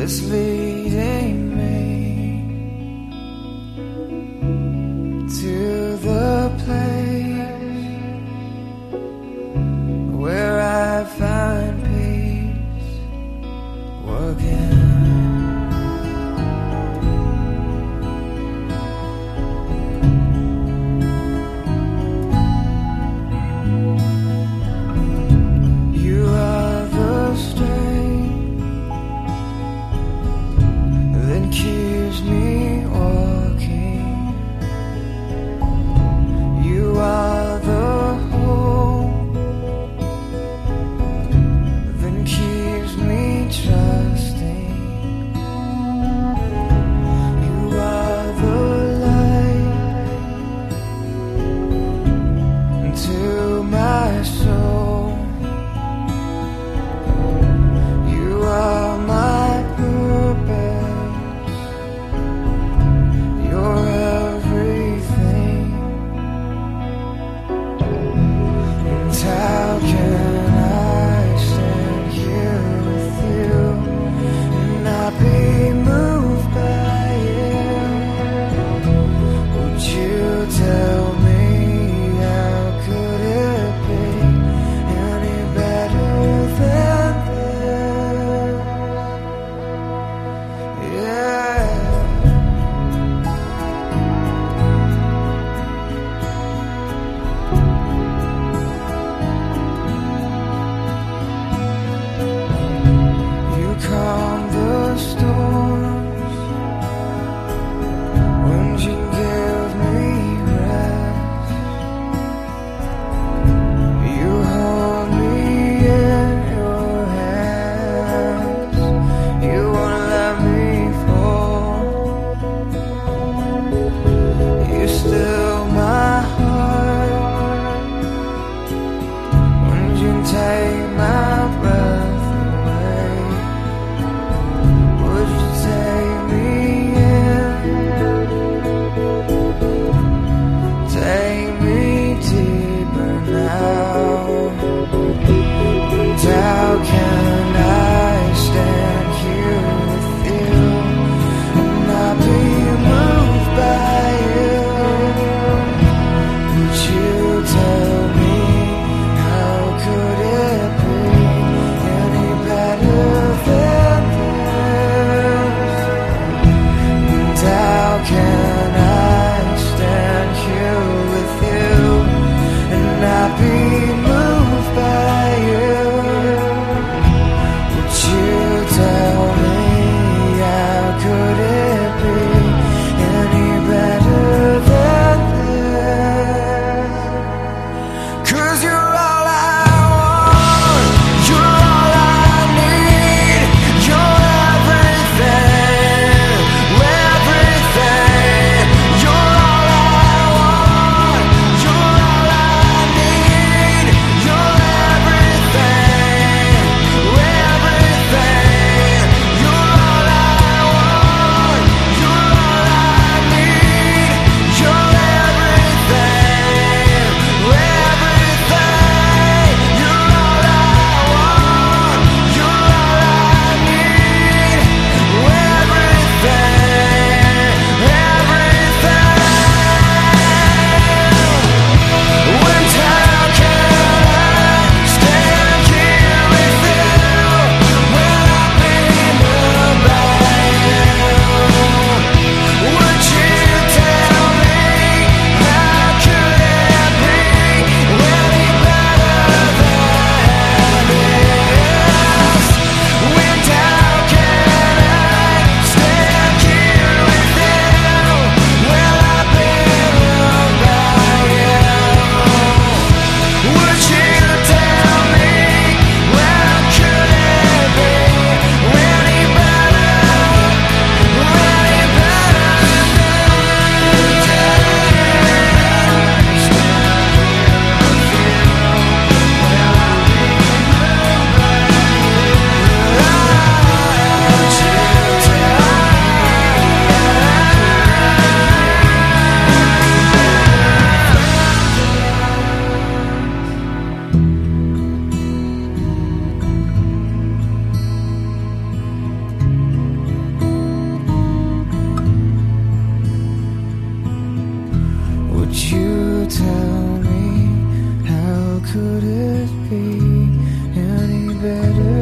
This meeting could it be any better?